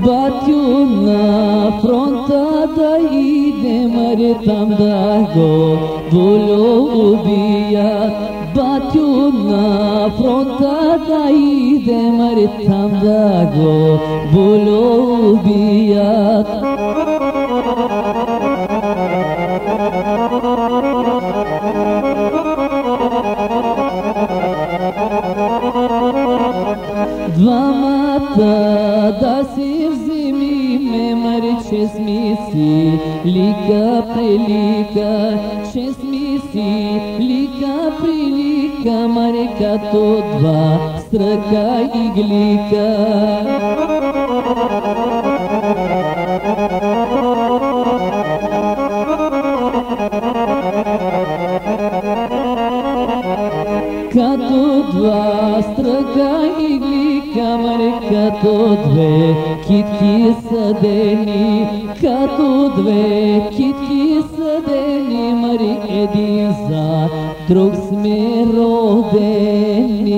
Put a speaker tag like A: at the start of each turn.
A: Bateu na frontada e demaritam dargo Bulho ubia Bateu na frontada e demaritam dargo Bulho ubia Двамата да си вземи ме мариче смиси, лика прилика, че смиси, лика прилика, маре като два стръка и глика. Като два стръка и глика, маре като две китки съдени, като две китки съдени, мари един за друг сме родени.